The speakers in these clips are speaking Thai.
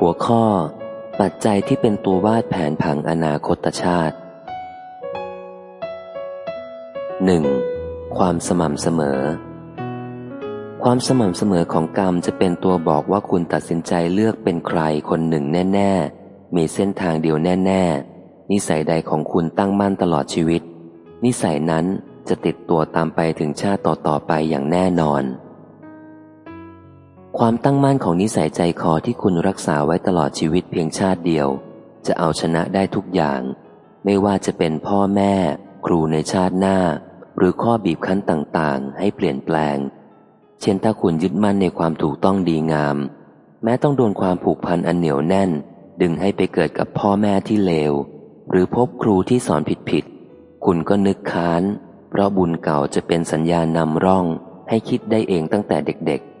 หัวข้อ ปัจจัยที่เป็นตัววาดแผนผังอนาคตชาติ 1. ความสม่ำเสมอ ความสม่ำเสมอของกรรมจะเป็นตัวบอกว่าคุณตัดสินใจเลือกเป็นใครคนหนึ่งแน่ ๆ มีเส้นทางเดียวแน่ ๆ นิสัยใดของคุณตั้งมั่นตลอดชีวิต นิสัยนั้นจะติดตัวตามไปถึงชาติต่อๆไปอย่างแน่นอน ความตั้งมั่นของนิสัยใจคอที่คุณรักษาไว้ตลอดชีวิตเพียงชาติเดียว จะเอาชนะได้ทุกอย่าง ไม่ว่าจะเป็นพ่อแม่ ครูในชาติหน้า หรือข้อบีบคั้นต่างๆ ให้เปลี่ยนแปลง เช่นถ้าคุณยึดมั่นในความถูกต้องดีงาม แม้ต้องโดนความผูกพันอันเหนียวแน่น ดึงให้ไปเกิดกับพ่อแม่ที่เลว หรือพบครูที่สอนผิดๆคุณก็นึกค้าน เพราะบุญเก่าจะเป็นสัญญาณนำร่อง ให้คิดได้เองตั้งแต่เด็กๆ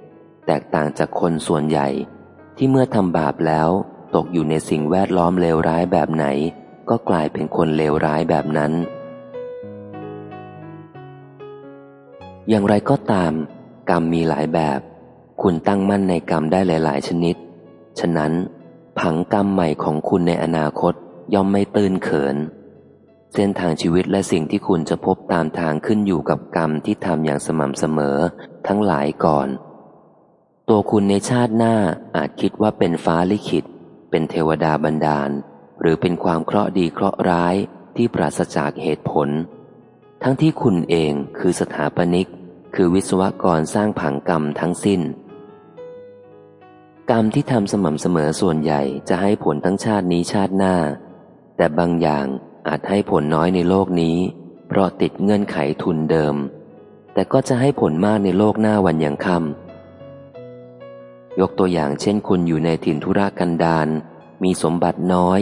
แตกต่างจากคนส่วนใหญ่ ที่เมื่อทำบาปแล้ว ตกอยู่ในสิ่งแวดล้อมเลวร้ายแบบไหน ก็กลายเป็นคนเลวร้ายแบบนั้น อย่างไรก็ตาม กรรมมีหลายแบบ คุณตั้งมั่นในกรรมได้หลาย ๆ ชนิด ฉะนั้น ผังกรรมใหม่ของคุณในอนาคตย่อมไม่ตื่นเขิน เส้นทางชีวิตและสิ่งที่คุณจะพบตามทางขึ้นอยู่กับกรรมที่ทำอย่างสม่ำเสมอ ทั้งหลายก่อน ตัวคุณในชาติหน้าอาจคิดว่าเป็นฟ้าลิขิต เป็นเทวดาบันดาล หรือเป็นความเคราะห์ดีเคราะห์ร้ายที่ปราศจากเหตุผล ทั้งที่คุณเองคือสถาปนิก คือวิศวกรสร้างผังกรรมทั้งสิ้น กรรมที่ทำสม่ำเสมอส่วนใหญ่จะให้ผลทั้งชาตินี้ชาติหน้า แต่บางอย่างอาจให้ผลน้อยในโลกนี้ เพราะติดเงื่อนไขทุนเดิม แต่ก็จะให้ผลมากในโลกหน้าวันยังค่ำ ยกตัวอย่างเช่นคุณอยู่ในถิ่นธุรกันดารมีสมบัติน้อย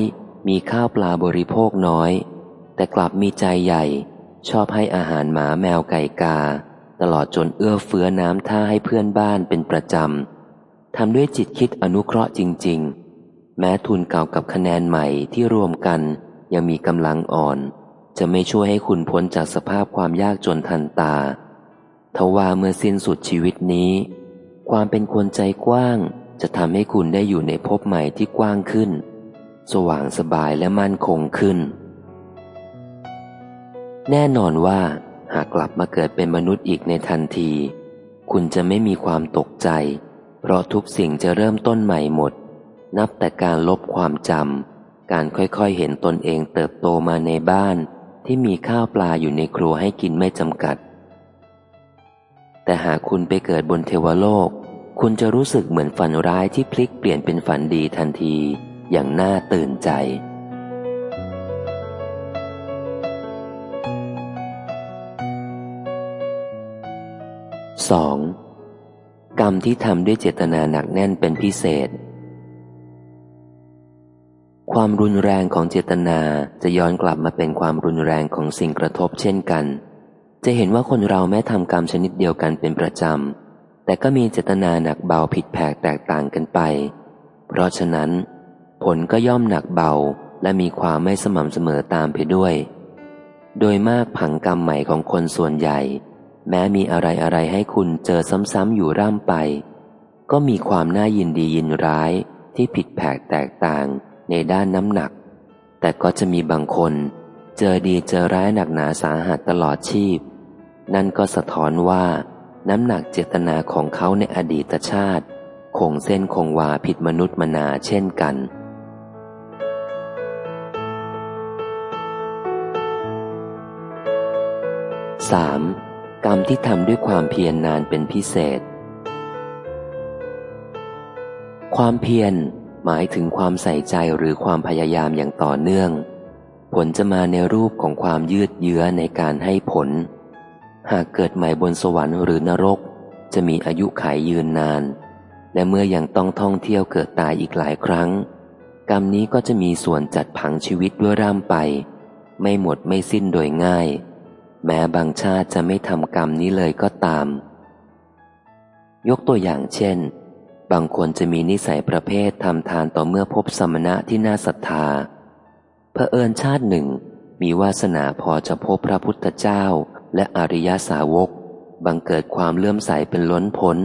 มีข้าวปลาบริโภคน้อย แต่กลับมีใจใหญ่ ชอบให้อาหารหมาแมวไก่กา ตลอดจนเอื้อเฟื้อน้ำท่าให้เพื่อนบ้านเป็นประจำทำด้วยจิตคิดอนุเคราะห์จริง ๆ แม้ทุนเก่ากับคะแนนใหม่ที่รวมกันยังมีกำลังอ่อน จะไม่ช่วยให้คุณพ้นจากสภาพความยากจนทันตาทว่าเมื่อสิ้นสุดชีวิตนี้ ความเป็นคนใจกว้าง จะทำให้คุณได้อยู่ในภพใหม่ที่กว้างขึ้น สว่างสบายและมั่นคงขึ้น แน่นอนว่า หากกลับมาเกิดเป็นมนุษย์อีกในทันที คุณจะไม่มีความตกใจ เพราะทุกสิ่งจะเริ่มต้นใหม่หมด นับแต่การลบความจำการค่อยๆเห็นตนเองเติบโตมาในบ้านที่มีข้าวปลาอยู่ในครัวให้กินไม่จำกัด แต่หากคุณไปเกิดบนเทวโลก คุณจะรู้สึกเหมือนฝันร้ายที่พลิกเปลี่ยนเป็นฝันดีทันทีอย่างน่าตื่นใจ 2. กรรมที่ทำด้วยเจตนาหนักแน่นเป็นพิเศษ ความรุนแรงของเจตนาจะย้อนกลับมาเป็นความรุนแรงของสิ่งกระทบเช่นกัน จะเห็นว่าคนเราแม้ทำกรรมชนิดเดียวกันเป็นประจำ แต่ก็มีเจตนาหนักเบาผิดแผกแตกต่างกันไป เพราะฉะนั้น ผลก็ย่อมหนักเบาและมีความไม่สม่ำเสมอตามไปด้วย โดยมากผังกรรมใหม่ของคนส่วนใหญ่ แม้มีอะไรอะไรให้คุณเจอซ้ำๆอยู่ร่ำไป ก็มีความน่ายินดียินร้ายที่ผิดแผกแตกต่างในด้านน้ำหนัก แต่ก็จะมีบางคน เจอดีเจอร้ายหนักหนาสาหัสตลอดชีพ นั่นก็สะท้อนว่า น้ำหนักเจตนาของเขาในอดีตชาติ คงเส้นคงวาผิดมนุษย์มนาเช่นกัน 3. กรรมที่ทำด้วยความเพียรนนานเป็นพิเศษ ความเพียรหมายถึงความใส่ใจหรือความพยายามอย่างต่อเนื่อง ผลจะมาในรูปของความยืดเยื้อในการให้ผล หากเกิดใหม่บนสวรรค์หรือนรก จะมีอายุขัยยืนนาน และเมื่อยังต้องท่องเที่ยวเกิดตายอีกหลายครั้ง กรรมนี้ก็จะมีส่วนจัดผังชีวิตด้วยร่ำไป ไม่หมดไม่สิ้นโดยง่าย แม้บางชาติจะไม่ทำกรรมนี้เลยก็ตาม ยกตัวอย่างเช่น บางคนจะมีนิสัยประเภททำทานต่อเมื่อพบสมณะที่น่าศรัทธาเผอิญชาติหนึ่งมีวาสนาพอจะพบพระพุทธเจ้า และอริยสาวก บังเกิดความเลื่อมใสเป็นล้นพ้น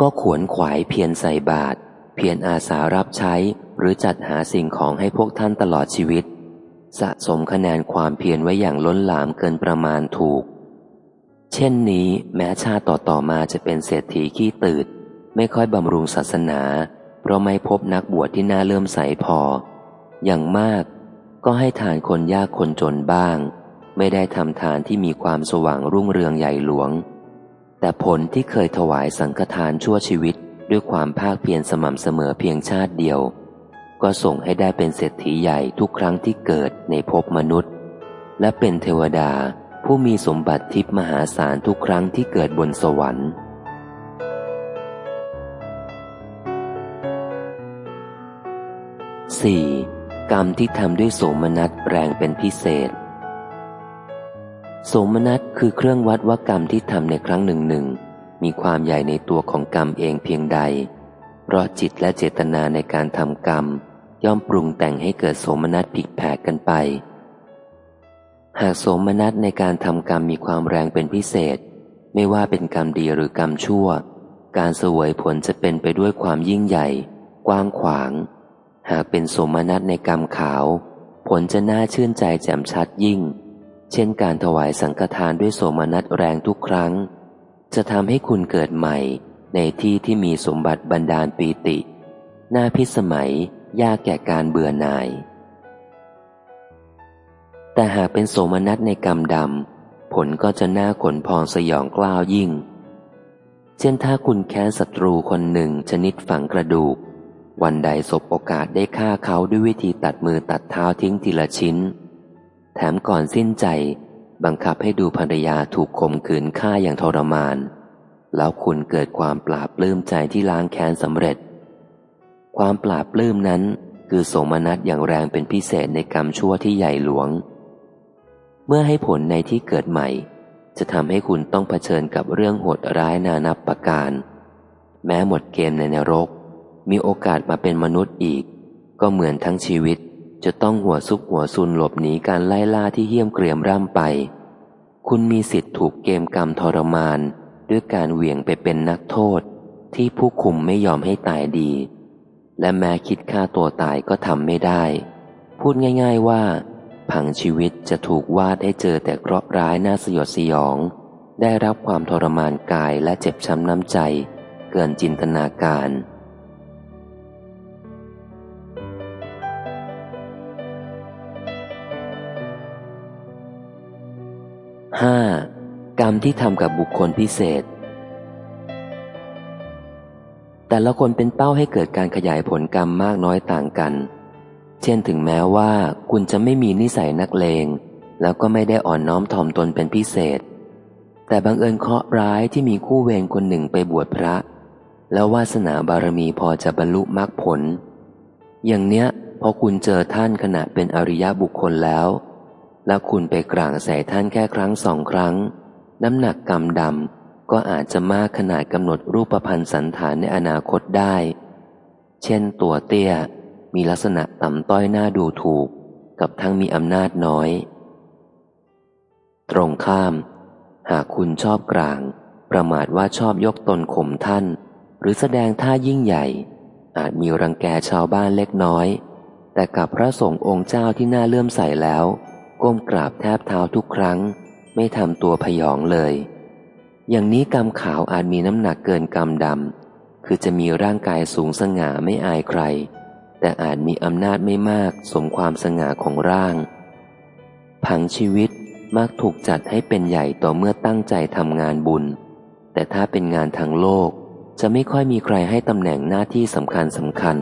ก็ขวนขวายเพียรใส่บาตรเพียรอาสารับใช้หรือจัดหาสิ่งของให้พวกท่านตลอดชีวิต สะสมคะแนนความเพียรไว้อย่างล้นหลามเกินประมาณถูก เช่นนี้แม้ชาติต่อต่อมาจะเป็นเศรษฐีขี้ตืด ไม่ค่อยบำรุงศาสนา เพราะไม่พบนักบวชที่น่าเลื่อมใสพอ อย่างมาก ก็ให้ทานคนยากคนจนบ้าง ไม่ได้ทำทานที่มีความสว่างรุ่งเรืองใหญ่หลวง แต่ผลที่เคยถวายสังฆทานชั่วชีวิตด้วยความภาคเพียรสม่ำเสมอเพียงชาติเดียว ก็ส่งให้ได้เป็นเศรษฐีใหญ่ทุกครั้งที่เกิดในภพมนุษย์ และเป็นเทวดาผู้มีสมบัติทิพมหาศาลทุกครั้งที่เกิดบนสวรรค์ 4. กรรมที่ทำด้วยโสมนัสแรงเป็นพิเศษ สมนัสคือเครื่องวัดว่ากรรมที่ทำในครั้งหนึ่งหนึ่งมีความใหญ่ในตัวของกรรมเองเพียงใด เพราะจิตและเจตนาในการทำกรรม ย่อมปรุงแต่งให้เกิดโสมนัสผิดแผกกันไป หากโสมนัสในการทำกรรมมีความแรงเป็นพิเศษ ไม่ว่าเป็นกรรมดีหรือกรรมชั่ว การเสวยผลจะเป็นไปด้วยความยิ่งใหญ่ กว้างขวาง หากเป็นโสมนัสในกรรมขาว ผลจะน่าชื่นใจแจ่มชัดยิ่ง เช่นการถวายสังฆทานด้วยโสมนัสแรงทุกครั้ง จะทำให้คุณเกิดใหม่ในที่ที่มีสมบัติบรรดาลปีติ น่าพิสมัยยากแก่การเบื่อหน่าย แต่หากเป็นโสมนัสในกรรมดำ ผลก็จะน่าขนพองสยองกล้าวยิ่ง เช่นถ้าคุณแค้นศัตรูคนหนึ่งชนิดฝังกระดูก วันใดสบโอกาสได้ฆ่าเขาด้วยวิธีตัดมือตัดเท้าทิ้งทีละชิ้น แถมก่อนสิ้นใจ บังคับให้ดูภรรยาถูกข่มขืนฆ่าอย่างทรมาน แล้วคุณเกิดความปราบปลื้มใจที่ล้างแค้นสำเร็จ ความปราบปลื้มนั้นคือสมนัตอย่างแรงเป็นพิเศษในกรรมชั่วที่ใหญ่หลวง เมื่อให้ผลในที่เกิดใหม่ จะทำให้คุณต้องเผชิญกับเรื่องโหดร้ายนานับประการ แม้หมดเกมในนรก มีโอกาสมาเป็นมนุษย์อีก ก็เหมือนทั้งชีวิต จะต้องหัวซุกหัวซุนหลบหนีการไล่ล่าที่เหี้ยมเกรียมร่ำไป คุณมีสิทธิ์ถูกเกมกรรมทรมาน ด้วยการเหวี่ยงไปเป็นนักโทษ ที่ผู้คุมไม่ยอมให้ตายดี และแม้คิดฆ่าตัวตายก็ทำไม่ได้ พูดง่ายๆว่า ผังชีวิตจะถูกวาดให้เจอแต่เคราะห์ร้ายน่าสยดสยอง ได้รับความทรมานกายและเจ็บช้ำน้ำใจ เกินจินตนาการ ห้ากรรมที่ทำกับบุคคลพิเศษ แต่ละคนเป็นเป้าให้เกิดการขยายผลกรรมมากน้อยต่างกัน เช่นถึงแม้ว่าคุณจะไม่มีนิสัยนักเลง แล้วก็ไม่ได้อ่อนน้อมถ่อมตนเป็นพิเศษ แต่บังเอิญเคราะห์ร้ายที่มีคู่เวรคนหนึ่งไปบวชพระ แล้ววาสนาบารมีพอจะบรรลุมรรคผล อย่างเนี้ยพอคุณเจอท่านขณะเป็นอริยบุคคลแล้ว แล้วคุณไปกลางใส่ท่านแค่ครั้งสองครั้ง น้ำหนักกรรมดำก็อาจจะมากขนาดกำหนดรูปพันธ์สันฐานในอนาคตได้ เช่นตัวเตี้ยมีลักษณะต่ำต้อยหน้าดูถูก กับทั้งมีอำนาจน้อย ตรงข้าม หากคุณชอบกลาง ประมาทว่าชอบยกตนข่มท่าน หรือแสดงท่ายิ่งใหญ่ อาจมีรังแกชาวบ้านเล็กน้อย แต่กับพระสงฆ์องค์เจ้าที่น่าเลื่อมใสแล้ว ก้มกราบแทบเท้าทุกครั้ง ไม่ทำตัวพยองเลย อย่างนี้กรรมขาวอาจมีน้ำหนักเกินกรรมดำคือจะมีร่างกายสูงสง่าไม่อายใคร แต่อาจมีอำนาจไม่มากสมความสง่าของร่าง ผังชีวิตมักถูกจัดให้เป็นใหญ่ต่อเมื่อตั้งใจทำงานบุญ แต่ถ้าเป็นงานทางโลกจะไม่ค่อยมีใครให้ตำแหน่งหน้าที่สำคัญสำคัญ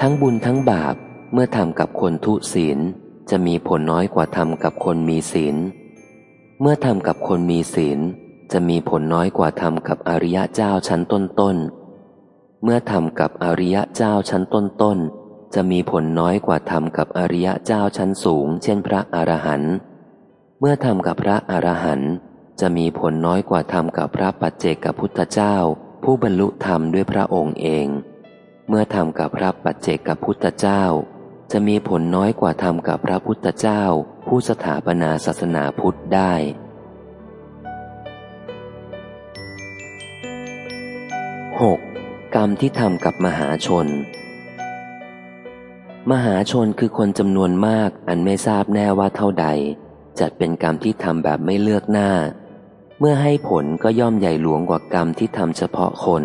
ทั้งบุญทั้งบาปเมื่อทำกับคนทุศีล จะมีผลน้อยกว่าทำกับคนมีศีล เมื่อทำกับคนมีศีล จะมีผลน้อยกว่าทำกับอริยะเจ้าชั้นต้นๆ เมื่อทำกับอริยะเจ้าชั้นต้นๆ จะมีผลน้อยกว่าทำกับอริยะเจ้าชั้นสูง เช่นพระอรหันต์เมื่อทำกับพระอรหันต์จะมีผลน้อยกว่าทำกับพระปัจเจกพุทธเจ้า ผู้บรรลุธรรมด้วยพระองค์เอง เมื่อทำกับพระปัจเจกพุทธเจ้า จะมีผลน้อยกว่าทำกับพระพุทธเจ้า ผู้สถาปนาศาสนาพุทธได้ 6. กรรมที่ทำกับมหาชน มหาชนคือคนจำนวนมากอันไม่ทราบแน่ว่าเท่าใด จัดเป็นกรรมที่ทำแบบไม่เลือกหน้า เมื่อให้ผลก็ย่อมใหญ่หลวงกว่ากรรมที่ทำเฉพาะคน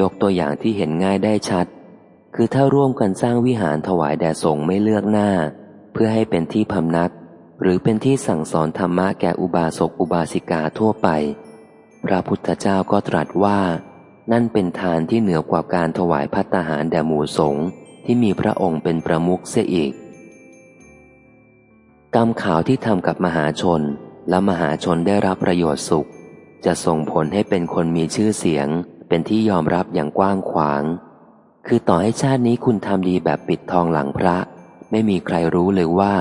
ยกตัวอย่างที่เห็นง่ายได้ชัด คือถ้าร่วมกันสร้างวิหารถวายแด่สงฆ์ไม่เลือกหน้า เพื่อให้เป็นที่พำนัก หรือเป็นที่สั่งสอนธรรมะแก่อุบาสกอุบาสิกาทั่วไป พระพุทธเจ้าก็ตรัสว่า นั่นเป็นทานที่เหนือกว่าการถวายพัตตาหารแด่หมู่สงฆ์ที่มีพระองค์เป็นประมุขเสียอีกกรรมข่าวที่ทำกับมหาชนและมหาชนได้รับประโยชน์สุข จะส่งผลให้เป็นคนมีชื่อเสียง เป็นที่ยอมรับอย่างกว้างขวาง คือต่อให้ชาตินี้คุณทำดีแบบปิดทองหลังพระ ไม่มีใครรู้เลยว่า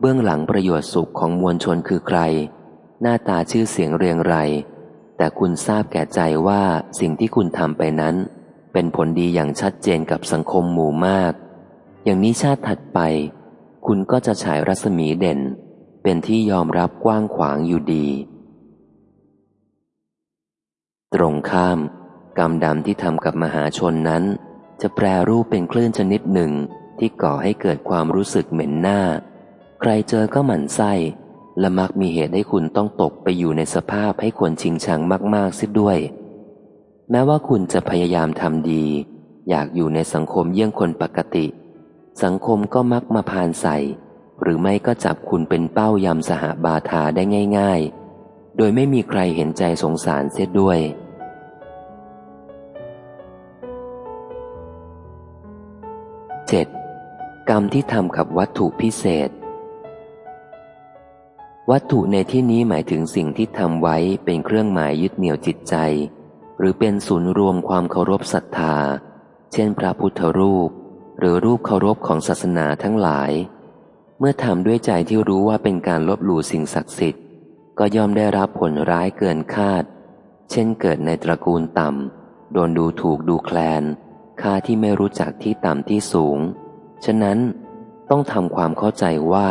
เบื้องหลังประโยชน์สุขของมวลชนคือใคร หน้าตาชื่อเสียงเรียงไร แต่คุณทราบแก่ใจว่าสิ่งที่คุณทำไปนั้น เป็นผลดีอย่างชัดเจนกับสังคมหมู่มาก อย่างนี้ชาติถัดไป คุณก็จะฉายรัศมีเด่น เป็นที่ยอมรับกว้างขวางอยู่ดี ตรงข้าม กรรมดำที่ทำกับมหาชนนั้น จะแปรรูปเป็นคลื่นชนิดหนึ่งที่ก่อให้เกิดความรู้สึกเหม็นหน้า ใครเจอก็หมั่นไส้ และมักมีเหตุให้คุณต้องตกไปอยู่ในสภาพให้คนชิงชังมากๆซิด้วย แม้ว่าคุณจะพยายามทำดี อยากอยู่ในสังคมเยี่ยงคนปกติ สังคมก็มักมาพานใส่ หรือไม่ก็จับคุณเป็นเป้ายำสหบาทาได้ง่าย ๆ โดยไม่มีใครเห็นใจสงสารเสียด้วย 7. กรรมที่ทำกับวัตถุพิเศษ วัตถุในที่นี้หมายถึงสิ่งที่ทำไว้เป็นเครื่องหมายยึดเหนี่ยวจิตใจ หรือเป็นศูนย์รวมความเคารพศรัทธา เช่น พระพุทธรูป หรือรูปเคารพของศาสนาทั้งหลาย เมื่อทำด้วยใจที่รู้ว่าเป็นการลบหลู่สิ่งศักดิ์สิทธิ์ ก็ย่อมได้รับผลร้ายเกินคาด เช่นเกิดในตระกูลต่ำโดนดูถูกดูแคลน ค่าที่ไม่รู้จักที่ต่ำที่สูง ฉะนั้นต้องทำความเข้าใจว่า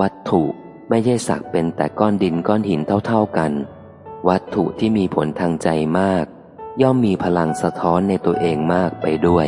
วัตถุไม่ใช่สักเป็นแต่ก้อนดินก้อนหินเท่าๆกัน วัตถุที่มีผลทางใจมาก ย่อมมีพลังสะท้อนในตัวเองมากไปด้วย